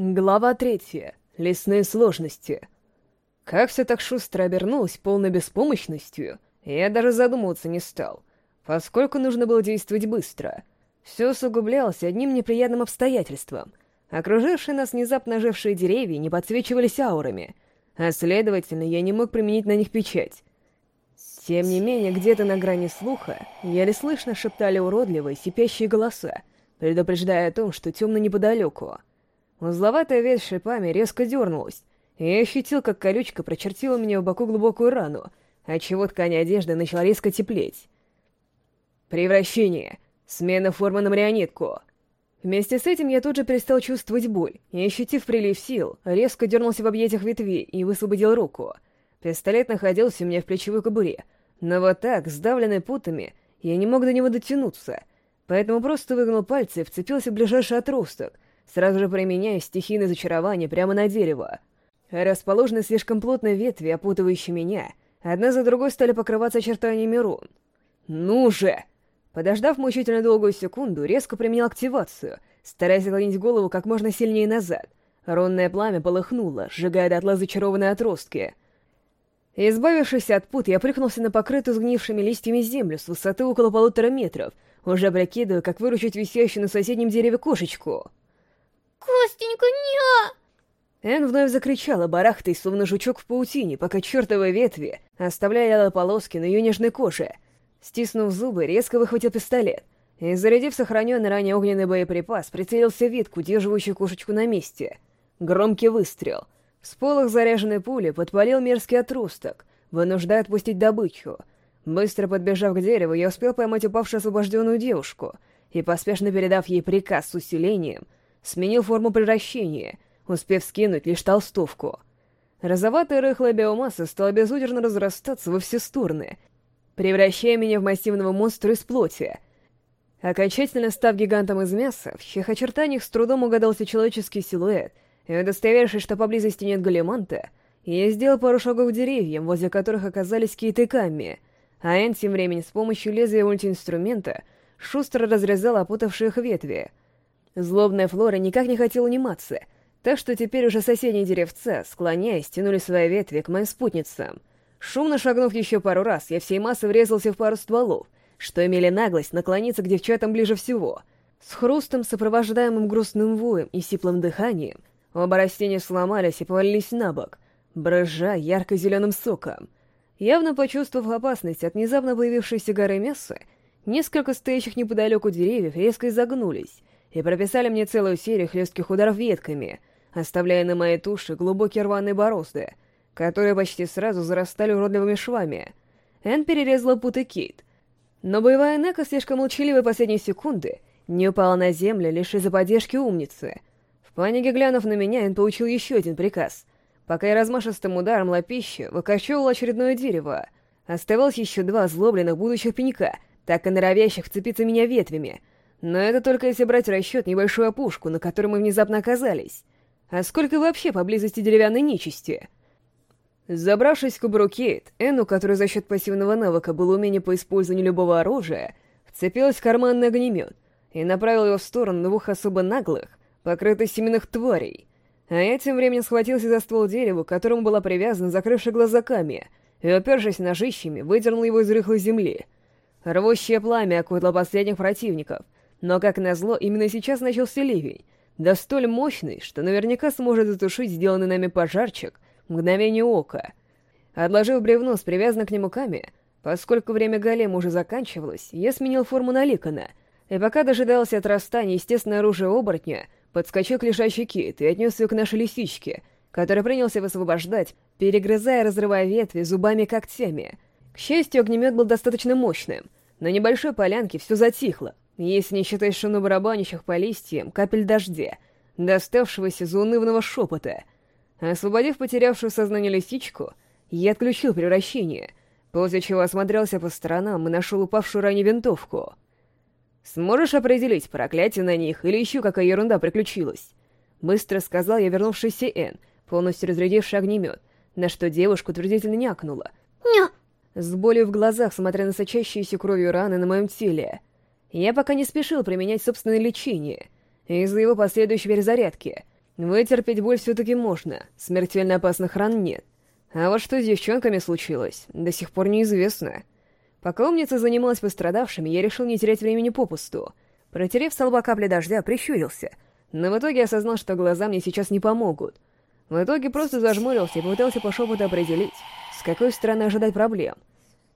Глава третья. Лесные сложности. Как все так шустро обернулось полной беспомощностью, я даже задумываться не стал, поскольку нужно было действовать быстро. Все усугублялось одним неприятным обстоятельством. Окружившие нас внезапно ожившие деревья не подсвечивались аурами, а следовательно, я не мог применить на них печать. Тем не менее, где-то на грани слуха еле слышно шептали уродливые, сипящие голоса, предупреждая о том, что темно неподалеку — Узловатая ветвь шипами резко дернулась, и я ощутил, как колючка прочертила мне в боку глубокую рану, отчего ткань одежды начала резко теплеть. Превращение. Смена формы на марионетку. Вместе с этим я тут же перестал чувствовать боль, и, ощутив прилив сил, резко дернулся в объятиях ветви и высвободил руку. Пистолет находился у меня в плечевой кобуре, но вот так, сдавленный путами, я не мог до него дотянуться, поэтому просто выгнул пальцы и вцепился в ближайший отросток — сразу же применяя стихийное зачарование прямо на дерево. Расположенные слишком плотно ветви, опутывающие меня, одна за другой стали покрываться очертаниями рун. «Ну же!» Подождав мучительно долгую секунду, резко применил активацию, стараясь отклонить голову как можно сильнее назад. Рунное пламя полыхнуло, сжигая дотла зачарованные отростки. Избавившись от пут, я прыгнулся на покрытую сгнившими листьями землю с высоты около полутора метров, уже прикидывая, как выручить висящую на соседнем дереве кошечку. Костенька, не! Эн вновь закричала, барахтаясь, словно жучок в паутине, пока чертовы ветви оставляли полоски на ее нежной коже. Стиснув зубы, резко выхватил пистолет и, зарядив сохраненный ранее огненный боеприпас, прицелился в ветку, удерживающую кошечку на месте. Громкий выстрел. Всполох заряженной пули подпалил мерзкий отросток, вынуждая отпустить добычу. Быстро подбежав к дереву, я успел поймать упавшую освобожденную девушку и, поспешно передав ей приказ с усилением, сменил форму превращения, успев скинуть лишь толстовку. Розоватая рыхлая биомасса стала безудержно разрастаться во все стороны, превращая меня в массивного монстра из плоти. Окончательно став гигантом из мяса, в чьих очертаниях с трудом угадался человеческий силуэт, и удостоверившись, что поблизости нет галиманта, я сделал пару шагов деревьям, возле которых оказались Кейт и Камми, а Энн тем временем с помощью лезвия мультиинструмента шустро разрезал опутавшие их ветви — Злобная Флора никак не хотела униматься, так что теперь уже соседние деревца, склоняясь, тянули свои ветви к моим спутницам. Шумно шагнув еще пару раз, я всей массой врезался в пару стволов, что имели наглость наклониться к девчатам ближе всего. С хрустом, сопровождаемым грустным воем и сиплым дыханием, оба растения сломались и повалились на бок, брызжа ярко-зеленым соком. Явно почувствовав опасность от внезапно появившейся горы мяса, несколько стоящих неподалеку деревьев резко изогнулись, и прописали мне целую серию хлестких ударов ветками, оставляя на моей туше глубокие рваные борозды, которые почти сразу зарастали уродливыми швами. Энн перерезала путы Кейт. Но боевая Нека, слишком молчаливой последние секунды, не упала на землю лишь из-за поддержки умницы. В панике глянув на меня, Энн получил еще один приказ. Пока я размашистым ударом лапища выкачивал очередное дерево, оставалось еще два злобленных будущих пенька, так и норовящих вцепиться меня ветвями — но это только если брать в расчет небольшую опушку, на которой мы внезапно оказались. А сколько вообще поблизости деревянной нечисти? Забравшись в кубру Кейт, Энну, который за счет пассивного навыка был умение по использованию любого оружия, вцепилась в карманный огнемет и направила его в сторону двух особо наглых, покрытых семенных тварей. А я тем временем схватился за ствол дерева, к которому была привязана закрывшая глаза Ками, и, опершись ножищами, выдернул его из рыхлой земли. Рвущее пламя окутало последних противников — но, как назло, именно сейчас начался ливень, да столь мощный, что наверняка сможет затушить сделанный нами пожарчик мгновение ока. Отложив бревно с привязанным к нему каме, поскольку время голема уже заканчивалось, я сменил форму на Ликона, и пока дожидался отрастания естественное оружие оборотня, подскочил к лежащей кит и отнес ее к нашей лисичке, который принялся высвобождать, перегрызая и разрывая ветви зубами и когтями. К счастью, огнемет был достаточно мощным. На небольшой полянке все затихло, если не считать шума барабанящих по листьям капель дождя, доставшегося из унывного шепота. Освободив потерявшую сознание лисичку, я отключил превращение, после чего осмотрелся по сторонам и нашел упавшую ранее винтовку. «Сможешь определить, проклятие на них или еще какая ерунда приключилась?» Быстро сказал я вернувшийся Энн, полностью разрядивший огнемет, на что девушка утвердительно някнула. «Ня!» С болью в глазах, смотря на сочащиеся кровью раны на моем теле. Я пока не спешил применять собственное лечение из-за его последующей перезарядки, Вытерпеть боль все-таки можно, смертельно опасных ран нет. А вот что с девчонками случилось, до сих пор неизвестно. Пока умница занималась пострадавшими, я решил не терять времени попусту. Протерев с лба капли дождя, прищурился. Но в итоге осознал, что глаза мне сейчас не помогут. В итоге просто зажмурился и попытался по шепоту определить, с какой стороны ожидать проблем.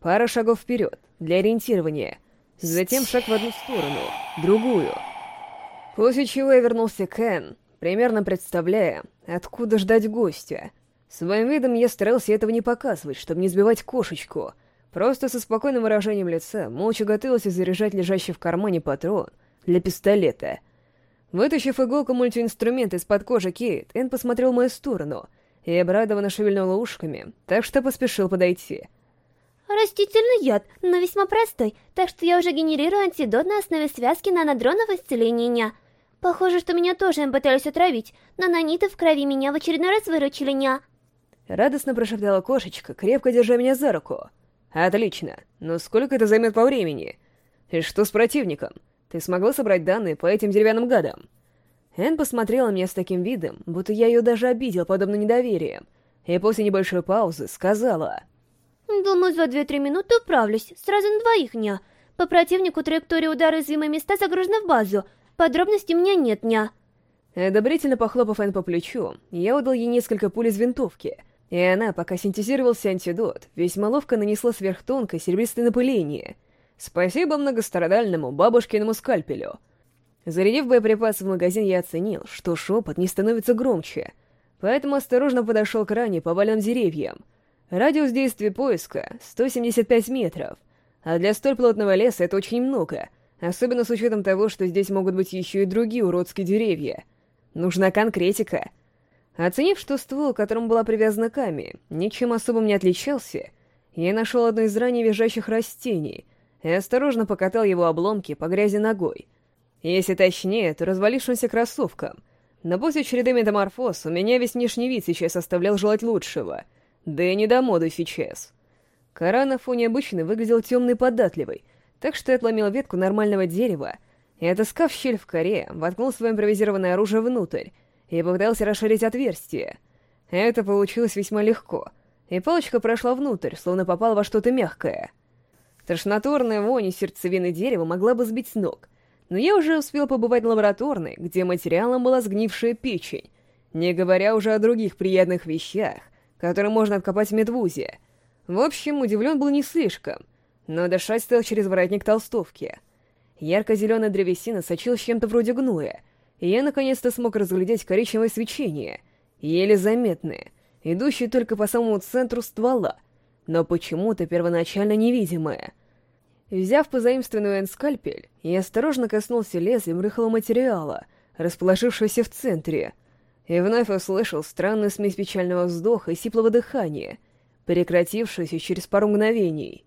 Пара шагов вперед, для ориентирования. Затем шаг в одну сторону, другую. После чего я вернулся к Энн, примерно представляя, откуда ждать гостя. Своим видом я старался этого не показывать, чтобы не сбивать кошечку. Просто со спокойным выражением лица молча готовился заряжать лежащий в кармане патрон для пистолета. Вытащив иголку мультиинструмент из-под кожи Кейт, Энн посмотрел в мою сторону и обрадованно шевельнул ушками, так что поспешил подойти. Растительный яд, но весьма простой, так что я уже генерирую антидот на основе связки нанодронов исцеления. Похоже, что меня тоже им пытались отравить, но наниты в крови меня в очередной раз выручили ня. Радостно прошептала кошечка, крепко держа меня за руку. «Отлично. Но сколько это займет по времени? И что с противником? Ты смогла собрать данные по этим деревянным гадам?» Энн посмотрела мне с таким видом, будто я ее даже обидел подобно недоверием, и после небольшой паузы сказала... «Думаю, за 2-3 минуты управлюсь, сразу на двоих ня. По противнику траектория удара уязвимые места загружена в базу, подробностей у меня нет ня». Одобрительно похлопав Энн по плечу, я удал ей несколько пуль из винтовки — и она, пока синтезировался антидот, весьма ловко нанесла сверхтонкое серебристое напыление. Спасибо многострадальному бабушкиному скальпелю. Зарядив боеприпасы в магазин, я оценил, что шепот не становится громче, поэтому осторожно подошел к ране по поваленным деревьям. Радиус действия поиска — 175 метров, а для столь плотного леса это очень много, особенно с учетом того, что здесь могут быть еще и другие уродские деревья. Нужна конкретика — Оценив, что ствол, к которому была привязана Ками, ничем особым не отличался, я нашел одно из ранее визжащих растений и осторожно покатал его обломки по грязи ногой. Если точнее, то развалившимся кроссовкам. Но после череды метаморфоз у меня весь внешний вид сейчас оставлял желать лучшего. Да и не до моды сейчас. Кора на фоне обычной выглядел темной и податливой, так что я отломил ветку нормального дерева и, отыскав щель в коре, воткнул свое импровизированное оружие внутрь, и попытался расширить отверстие. Это получилось весьма легко, и палочка прошла внутрь, словно попала во что-то мягкое. Тошнотворная вонь сердцевины дерева могла бы сбить с ног, но я уже успел побывать в лабораторной, где материалом была сгнившая печень, не говоря уже о других приятных вещах, которые можно откопать в медвузе. В общем, удивлен был не слишком, но дышать стал через воротник толстовки. Ярко-зеленая древесина сочилась чем-то вроде гноя, я наконец-то смог разглядеть коричневое свечение, еле заметное, идущее только по самому центру ствола, но почему-то первоначально невидимое. Взяв позаимствованную энскальпель, я осторожно коснулся лезвием рыхлого материала, расположившегося в центре, и вновь услышал странную смесь печального вздоха и сиплого дыхания, прекратившуюся через пару мгновений.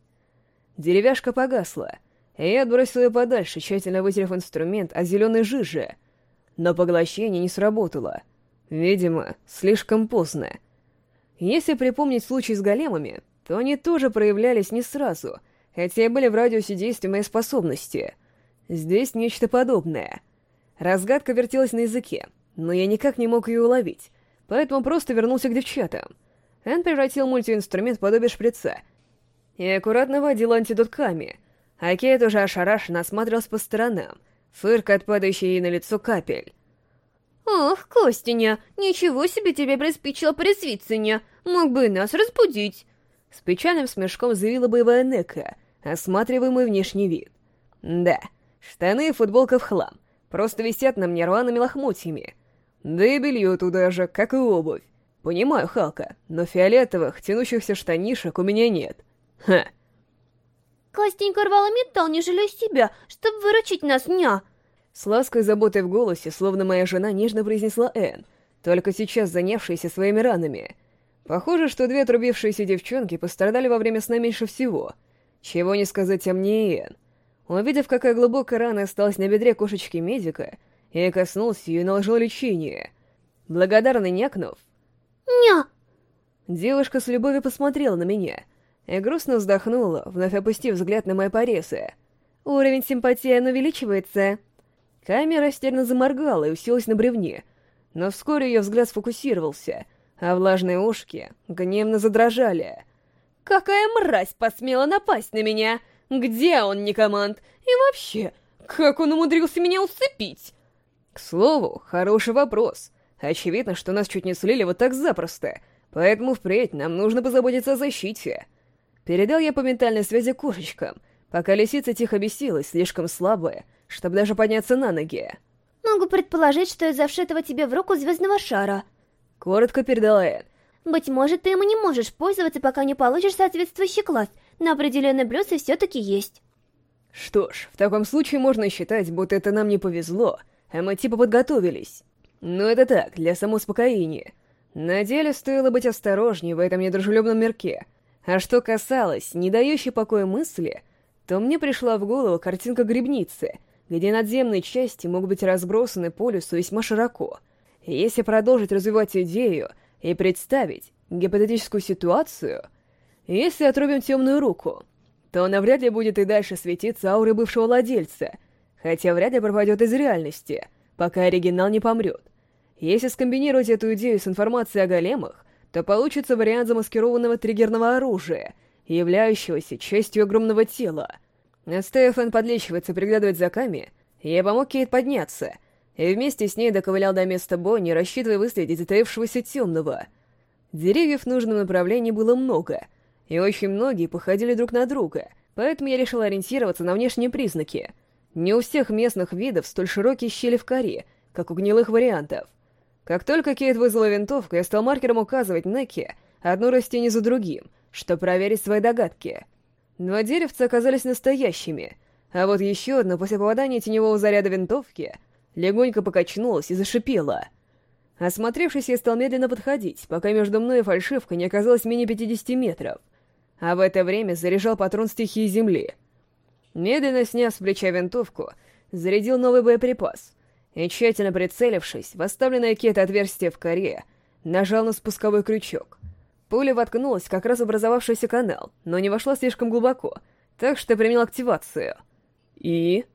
Деревяшка погасла, и я отбросил ее подальше, тщательно вытерев инструмент от зеленой жижи, но поглощение не сработало. Видимо, слишком поздно. Если припомнить случай с големами, то они тоже проявлялись не сразу, хотя и были в радиусе действия моей способности. Здесь нечто подобное. Разгадка вертелась на языке, но я никак не мог ее уловить, поэтому просто вернулся к девчатам. Энн превратил мультиинструмент в подобие шприца и аккуратно водил антидот Ками, а Кейт уже ошарашенно осматривался по сторонам, фырка от падающей ей на лицо капель. «Ох, Костяня, ничего себе тебе приспичило презвиться, Мог бы нас разбудить!» С печальным смешком заявила боевая Нека, осматривая мой внешний вид. «Да, штаны и футболка в хлам, просто висят на мне рваными лохмотьями. Да и белье туда же, как и обувь. Понимаю, Халка, но фиолетовых, тянущихся штанишек у меня нет. Ха!» Костенька рвала металл, не жалея себя, чтобы выручить нас, ня!» С лаской и заботой в голосе, словно моя жена нежно произнесла Энн, только сейчас занявшаяся своими ранами. Похоже, что две отрубившиеся девчонки пострадали во время сна меньше всего. Чего не сказать о мне и Энн. Увидев, какая глубокая рана осталась на бедре кошечки-медика, я коснулся ее и наложил лечение. Благодарный някнув... «Ня!» Девушка с любовью посмотрела на меня — и грустно вздохнула, вновь опустив взгляд на мои порезы. «Уровень симпатии увеличивается». Камера растерянно заморгала и уселась на бревне, но вскоре ее взгляд сфокусировался, а влажные ушки гневно задрожали. «Какая мразь посмела напасть на меня! Где он, Никоманд? И вообще, как он умудрился меня усыпить?» К слову, хороший вопрос. Очевидно, что нас чуть не слили вот так запросто, поэтому впредь нам нужно позаботиться о защите. Передал я по ментальной связи кошечкам, пока лисица тихо бесилась, слишком слабая, чтобы даже подняться на ноги. Могу предположить, что из-за вшитого тебе в руку звездного шара. Коротко передала Эд. Быть может, ты им не можешь пользоваться, пока не получишь соответствующий класс, но определенные плюсы все-таки есть. Что ж, в таком случае можно считать, будто это нам не повезло, мы типа подготовились. Но это так, для самоуспокоения. На деле стоило быть осторожнее в этом недружелюбном мирке. А что касалось не дающей покоя мысли, то мне пришла в голову картинка грибницы, где надземные части могут быть разбросаны по лесу весьма широко. Если продолжить развивать идею и представить гипотетическую ситуацию, если отрубим темную руку, то она вряд ли будет и дальше светиться аурой бывшего владельца, хотя вряд ли пропадет из реальности, пока оригинал не помрет. Если скомбинировать эту идею с информацией о големах, то получится вариант замаскированного триггерного оружия, являющегося частью огромного тела. Подлечиваться и приглядывать за Ками, я помог Кейт подняться, и вместе с ней доковылял до места Бонни, рассчитывая выследить затаившегося темного. Деревьев в нужном направлении было много — и очень многие походили друг на друга, поэтому я решил ориентироваться на внешние признаки. Не у всех местных видов столь широкие щели в коре, как у гнилых вариантов. Как только Кейт вызвала винтовку, я стал маркером указывать Неки одно растение за другим, чтобы проверить свои догадки. Два деревца оказались настоящими, а вот еще одно после попадания теневого заряда винтовки легонько покачнулось и зашипело. Осмотревшись, я стал медленно подходить, пока между мной и фальшивкой не оказалось менее 50 метров а в это время заряжал патрон стихии Земли. Медленно сняв с плеча винтовку, зарядил новый боеприпас и, тщательно прицелившись в оставленное Кет отверстие в коре, нажал на спусковой крючок. Пуля воткнулась как раз в образовавшийся канал, но не вошла слишком глубоко, так что применил активацию. И...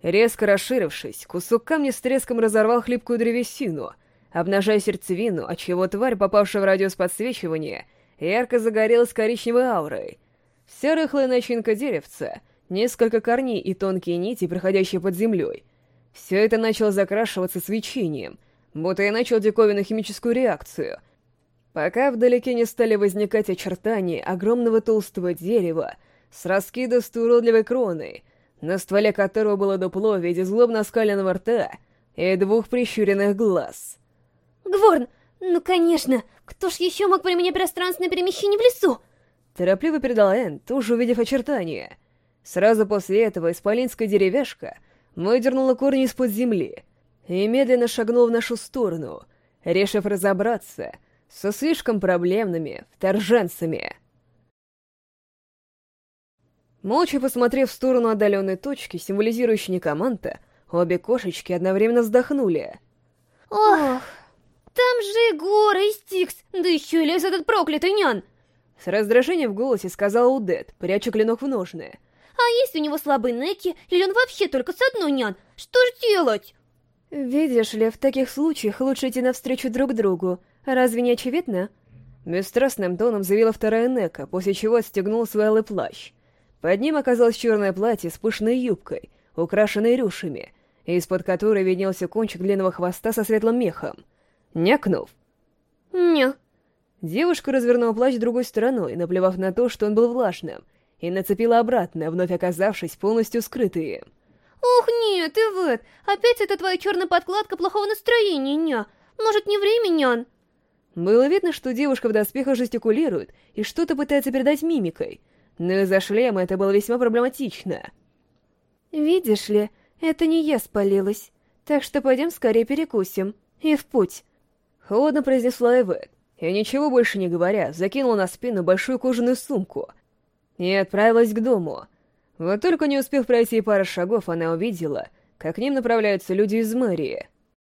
Резко расширившись, кусок камня с треском разорвал хлипкую древесину, обнажая сердцевину, отчего тварь, попавшая в радиус подсвечивания, ярко загорелась коричневой аурой. Вся рыхлая начинка деревца, несколько корней и тонкие нити, проходящие под землей. Все это начало закрашиваться свечением, будто я начал диковинную химическую реакцию. Пока вдалеке не стали возникать очертания огромного толстого дерева с раскидостой уродливой кроной, на стволе которого было дупло в виде злобно оскаленного рта и двух прищуренных глаз. «Гворн, ну конечно! Кто ж еще мог применять пространственное перемещение в лесу? Торопливо передал Энн, тоже увидев очертания. Сразу после этого исполинская деревяшка выдернула корни из-под земли и медленно шагнул в нашу сторону, решив разобраться со слишком проблемными вторженцами. Молча посмотрев в сторону отдаленной точки, символизирующей Некоманта, обе кошечки одновременно вздохнули. «Ох!» Там же горы и Стикс, да еще и лес этот проклятый нян!» С раздражением в голосе сказал Удет, пряча клинок в ножны. «А есть у него слабый Неки, или он вообще только с одной нян? Что же делать?» «Видишь ли, в таких случаях лучше идти навстречу друг другу. Разве не очевидно?» Бесстрастным тоном заявила вторая Нека, после чего отстегнул свой алый плащ. Под ним оказалось черное платье с пышной юбкой, украшенной рюшами, из-под которой виднелся кончик длинного хвоста со светлым мехом някнув. «Не». Девушка развернула плащ другой стороной, наплевав на то, что он был влажным, и нацепила обратно, вновь оказавшись полностью скрытой. «Ох, нет, Ивет, опять это твоя черная подкладка плохого настроения, ня. Может, не время, нян?» Было видно, что девушка в доспехах жестикулирует и что-то пытается передать мимикой, но из-за шлема это было весьма проблематично. «Видишь ли, это не я спалилась, так что пойдем скорее перекусим. И в путь». Холодно произнесла Эвет, и ничего больше не говоря, закинула на спину большую кожаную сумку и отправилась к дому. Вот только не успев пройти пары шагов, она увидела, как к ним направляются люди из мэрии —